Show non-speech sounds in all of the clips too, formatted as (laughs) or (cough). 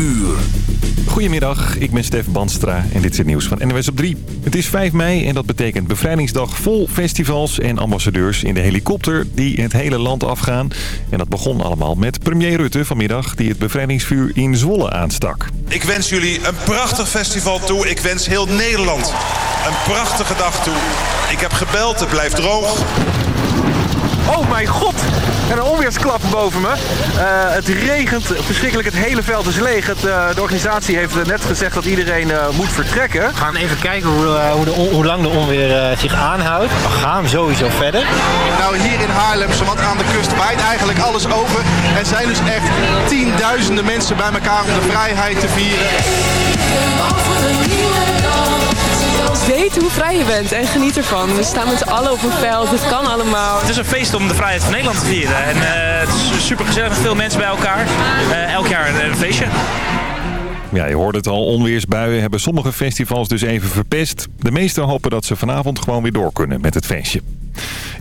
uur. Goedemiddag, ik ben Stef Banstra en dit is het nieuws van NWS op 3. Het is 5 mei en dat betekent bevrijdingsdag vol festivals en ambassadeurs in de helikopter die het hele land afgaan. En dat begon allemaal met premier Rutte vanmiddag die het bevrijdingsvuur in Zwolle aanstak. Ik wens jullie een prachtig festival toe. Ik wens heel Nederland een prachtige dag toe. Ik heb gebeld, het blijft droog. Oh mijn god! En een onweersklap boven me. Eh, het regent verschrikkelijk, het hele veld is leeg. Het, eh, de organisatie heeft net gezegd dat iedereen eh, moet vertrekken. We gaan even kijken hoe, hoe, de hoe lang de onweer zich aanhoudt. We gaan sowieso verder. Nou, hier in Haarlem, zowat aan de kust, waait eigenlijk alles over. Er zijn dus echt tienduizenden mensen bij elkaar om de vrijheid te vieren. Weet hoe vrij je bent en geniet ervan. We staan met z'n allen op een veld, het kan allemaal. Het is een feest om de vrijheid van Nederland te vieren. En uh, het is super gezellig met veel mensen bij elkaar. Uh, elk jaar een, een feestje. Ja, je hoort het al, onweersbuien hebben sommige festivals dus even verpest. De meesten hopen dat ze vanavond gewoon weer door kunnen met het feestje.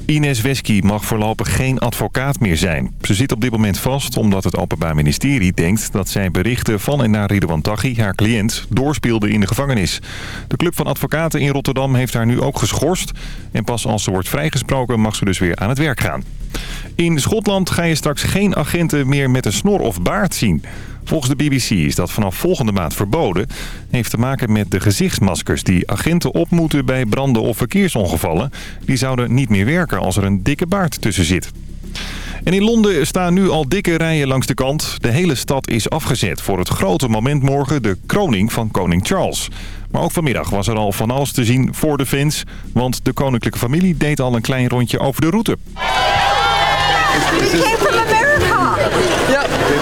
Ines Wesky mag voorlopig geen advocaat meer zijn. Ze zit op dit moment vast omdat het Openbaar Ministerie denkt... dat zij berichten van en naar Ridwan Taghi, haar cliënt, doorspeelde in de gevangenis. De Club van Advocaten in Rotterdam heeft haar nu ook geschorst. En pas als ze wordt vrijgesproken mag ze dus weer aan het werk gaan. In Schotland ga je straks geen agenten meer met een snor of baard zien. Volgens de BBC is dat vanaf volgende maand verboden. Heeft te maken met de gezichtsmaskers die agenten op moeten bij branden of verkeersongevallen. Die zouden niet meer werken als er een dikke baard tussen zit. En in Londen staan nu al dikke rijen langs de kant. De hele stad is afgezet voor het grote moment morgen, de kroning van koning Charles. Maar ook vanmiddag was er al van alles te zien voor de fans. Want de koninklijke familie deed al een klein rondje over de route.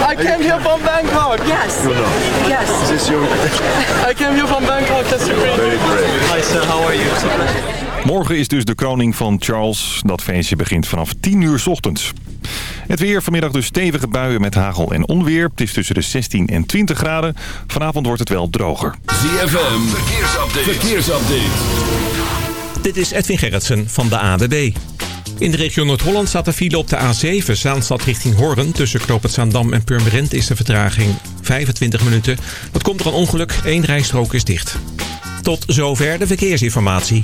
I came here from Bangkok. Yes. Yes. Is this your... (laughs) I came here from Bangkok. That's great. Very great. Hi sir, how are you? Morgen is dus de kroning van Charles. Dat feestje begint vanaf 10 uur s ochtends. Het weer vanmiddag dus stevige buien met hagel en onweer. Het is tussen de 16 en 20 graden. Vanavond wordt het wel droger. ZFM, verkeersupdate. verkeersupdate. Dit is Edwin Gerritsen van de ADB. In de regio Noord-Holland staat de file op de A7, Zaanstad richting Hoorn. Tussen Knoop Zaandam en Purmerend is de vertraging 25 minuten. Dat komt door een ongeluk, één rijstrook is dicht. Tot zover de verkeersinformatie.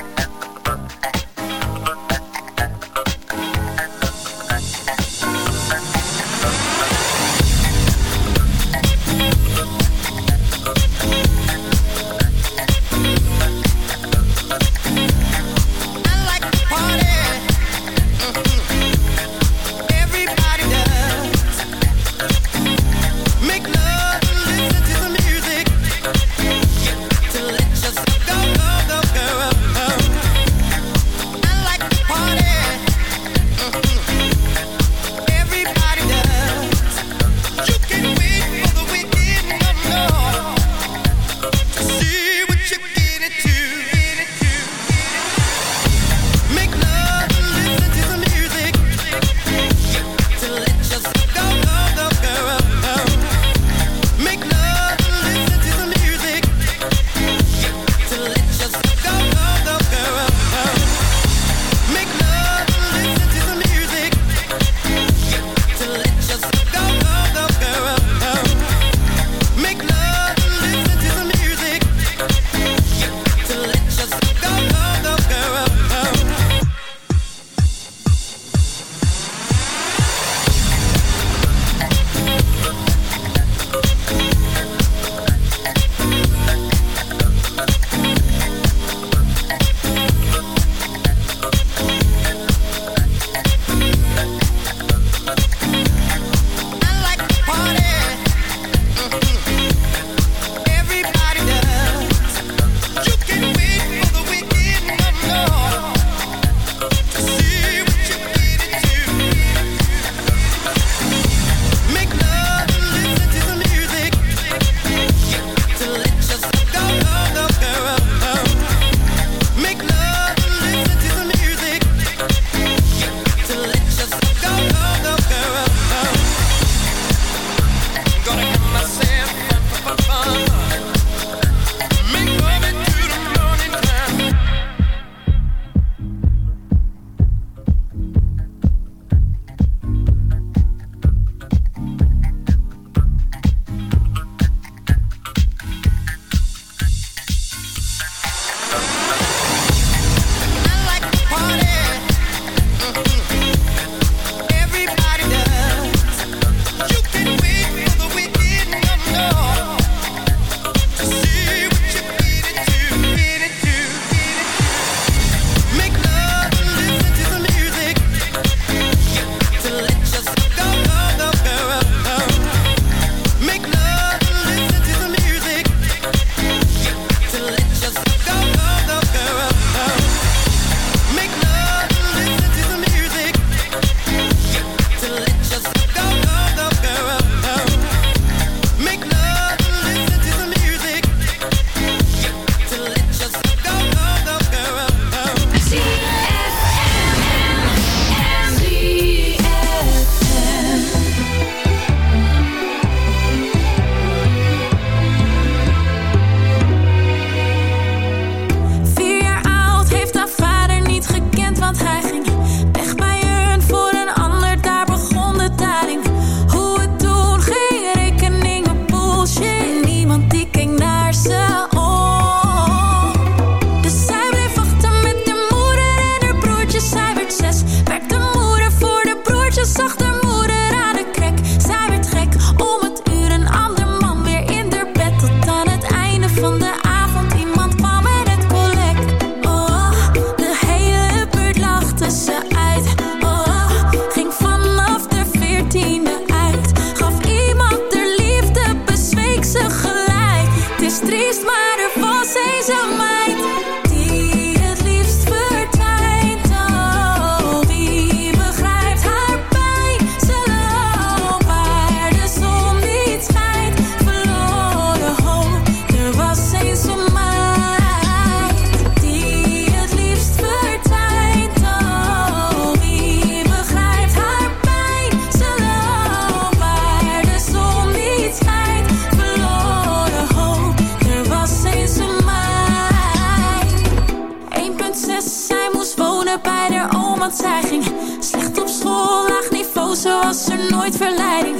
zij ging slecht op school, laag niveau, ze was er nooit verleiding.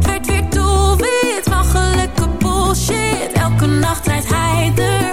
Werd weer doelwit van gelukkig bullshit, elke nacht rijdt hij de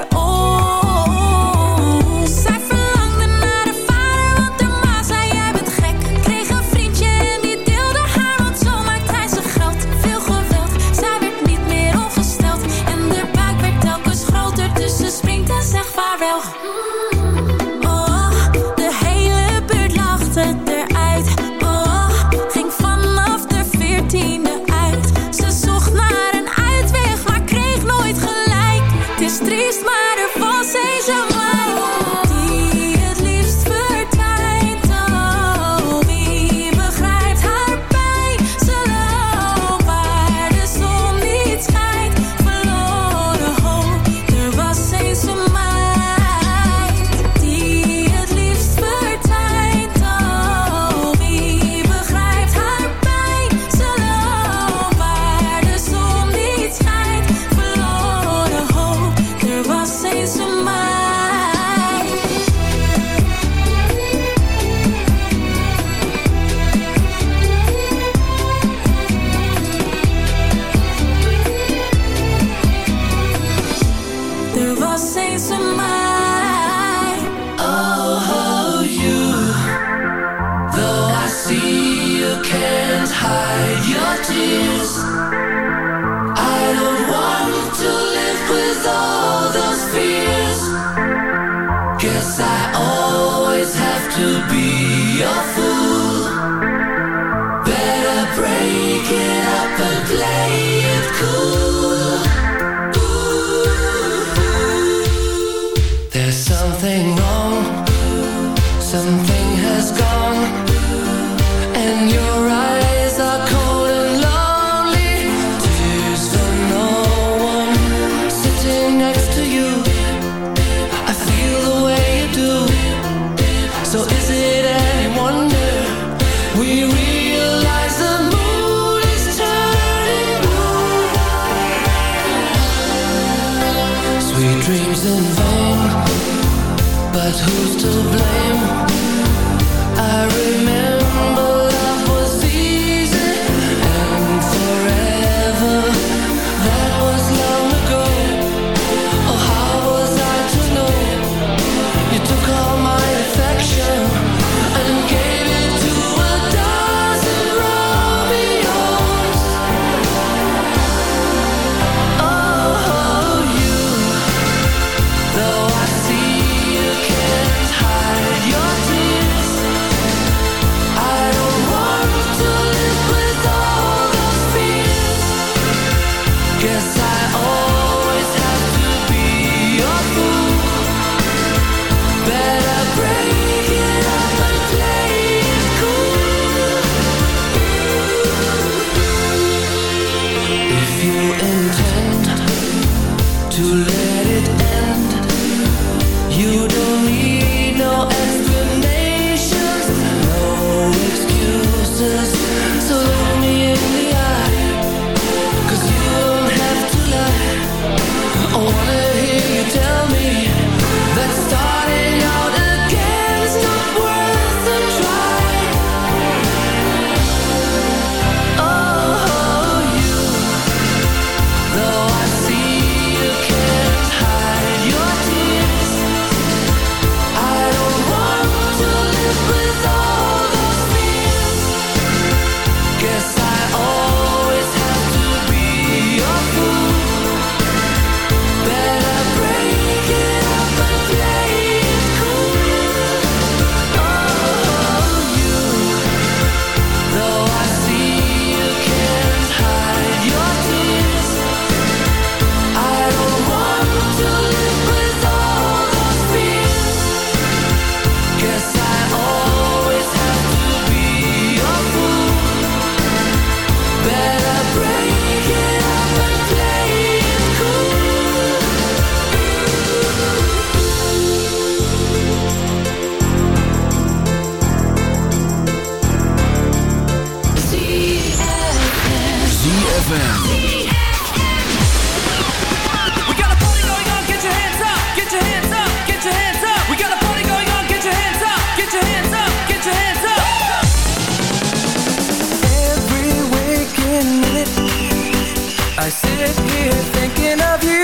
sit here thinking of you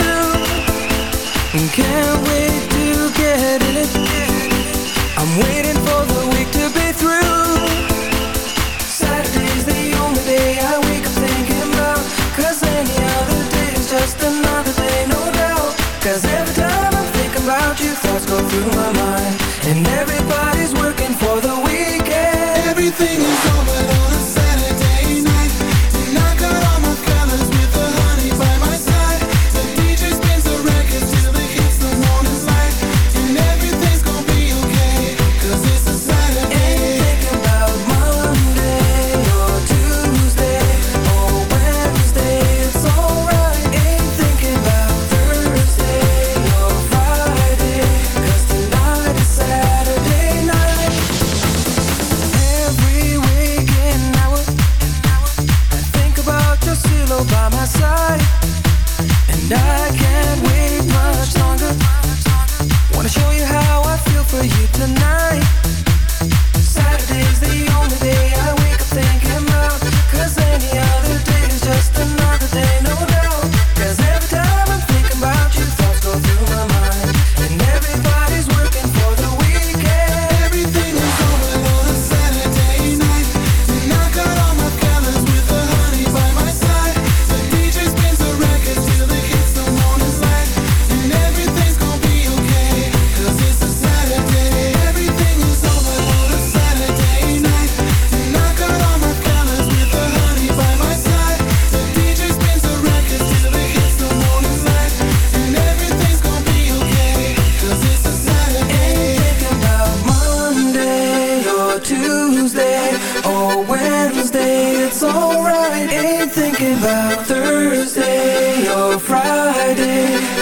and can't wait to get in it. I'm waiting for the week to be through. Saturday's the only day I wake up any other day is just another day, no every time I about you, thoughts go through my mind.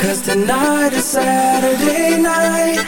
Cause tonight is Saturday night.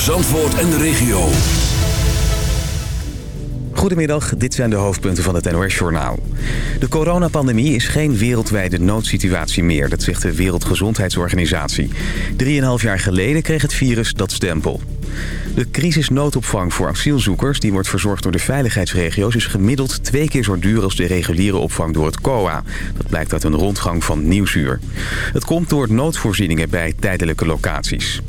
Voor Zandvoort en de regio. Goedemiddag, dit zijn de hoofdpunten van het NOS-journaal. De coronapandemie is geen wereldwijde noodsituatie meer, dat zegt de Wereldgezondheidsorganisatie. Drieënhalf jaar geleden kreeg het virus dat stempel. De crisisnoodopvang voor asielzoekers, die wordt verzorgd door de veiligheidsregio's... is gemiddeld twee keer zo duur als de reguliere opvang door het COA. Dat blijkt uit een rondgang van Nieuwsuur. Het komt door noodvoorzieningen bij tijdelijke locaties.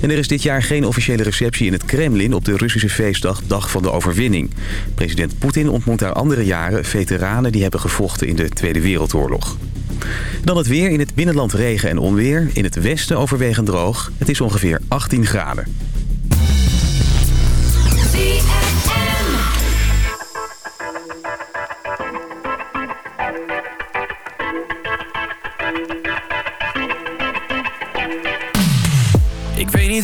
En er is dit jaar geen officiële receptie in het Kremlin op de Russische feestdag Dag van de Overwinning. President Poetin ontmoet daar andere jaren veteranen die hebben gevochten in de Tweede Wereldoorlog. Dan het weer. In het binnenland regen en onweer. In het westen overwegend droog. Het is ongeveer 18 graden.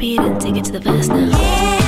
and take it to the first now. Yeah.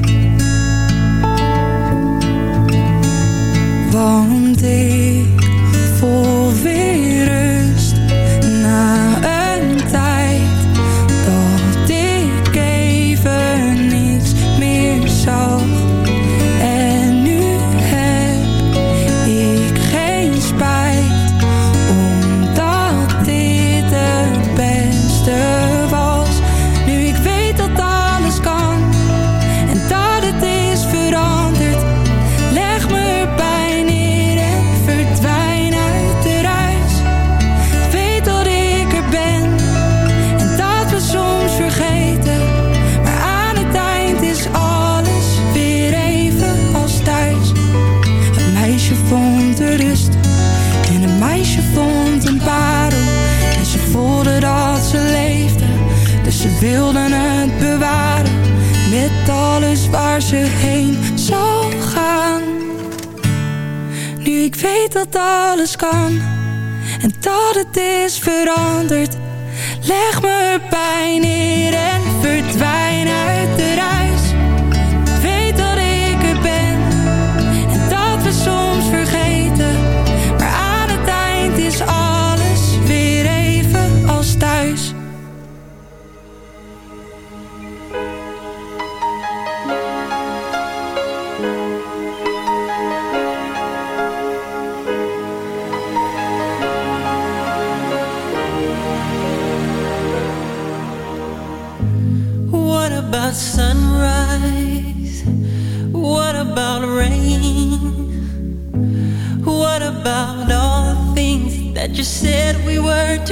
waarom ik voor weer. kan En dat het is veranderd. Leg me pijn neer en verdwijn.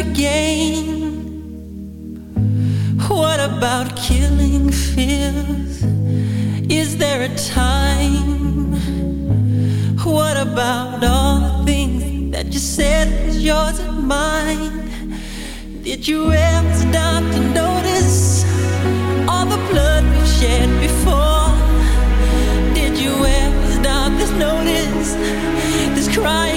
to gain? What about killing fears? Is there a time? What about all the things that you said was yours and mine? Did you ever stop to notice all the blood we've shed before? Did you ever stop to notice this cry?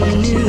knew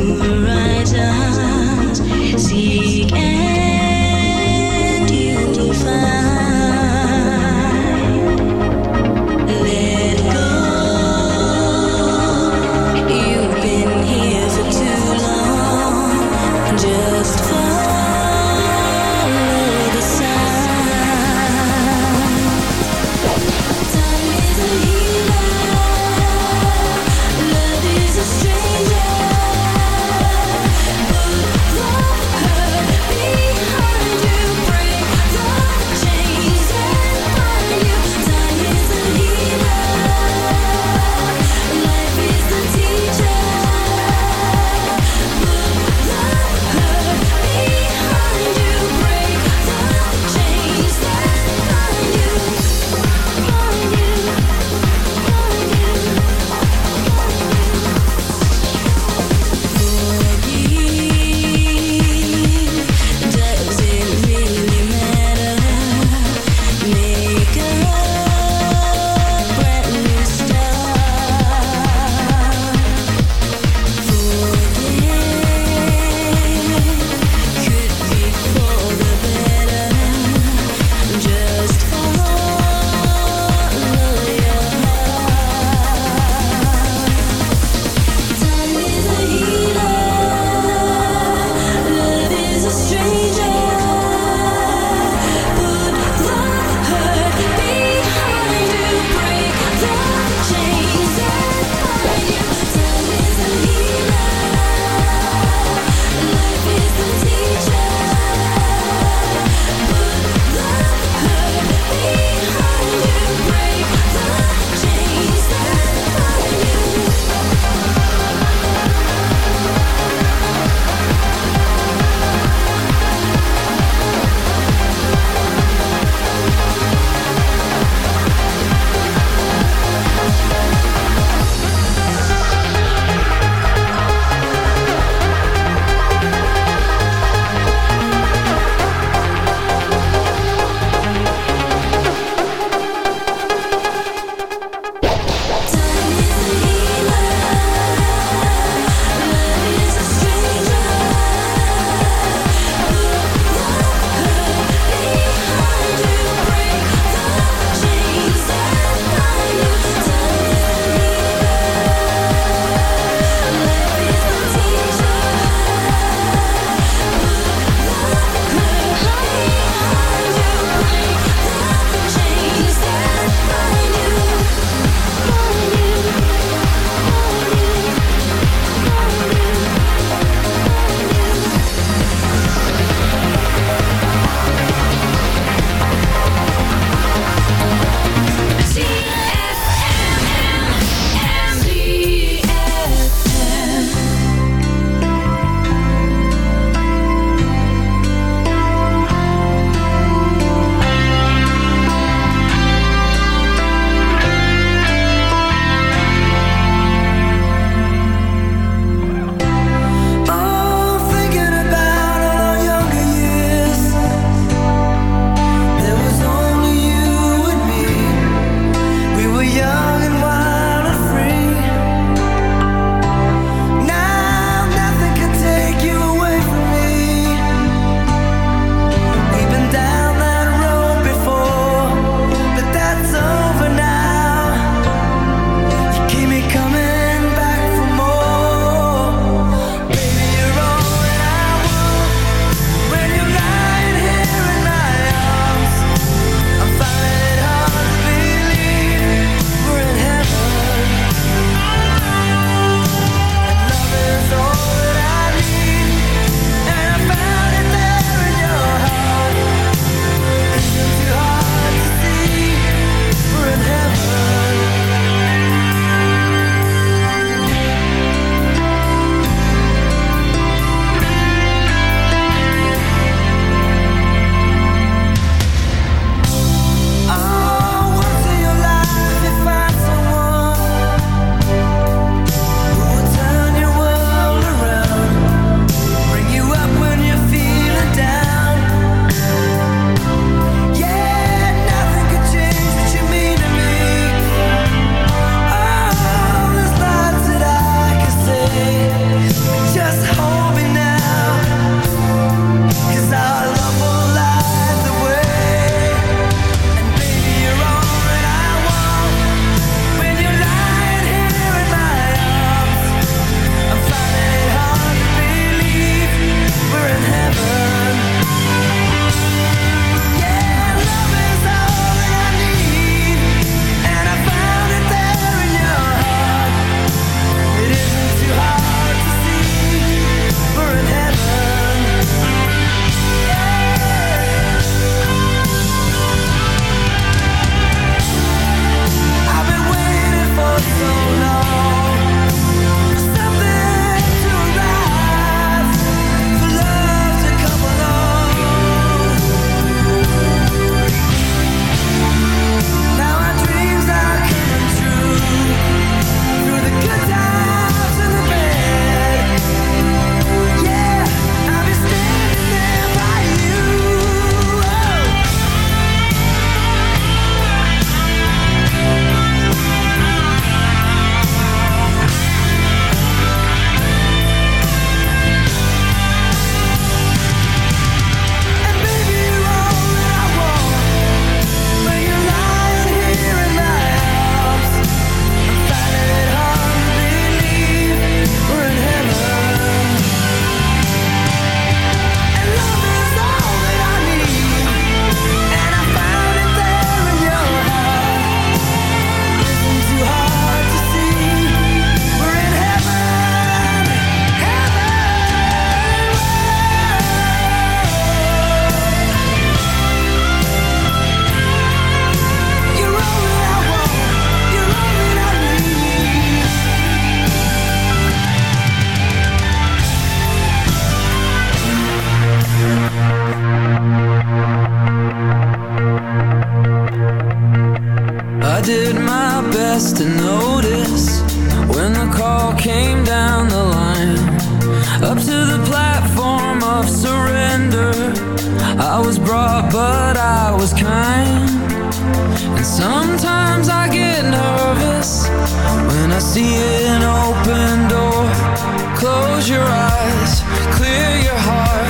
Your eyes, clear your heart.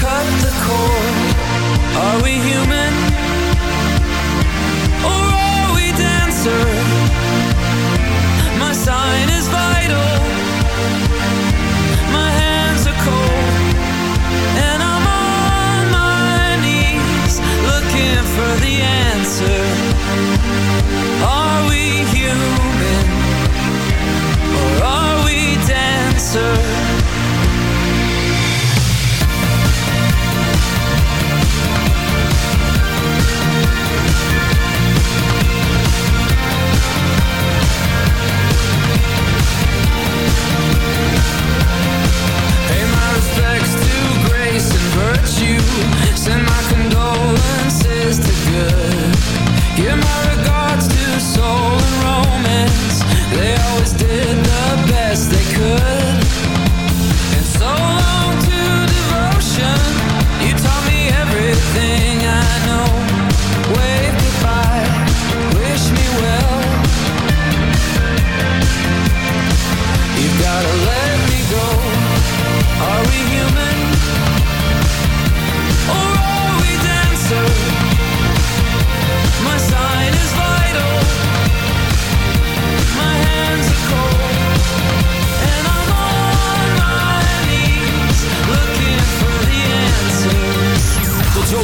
Cut the cord. Are we human?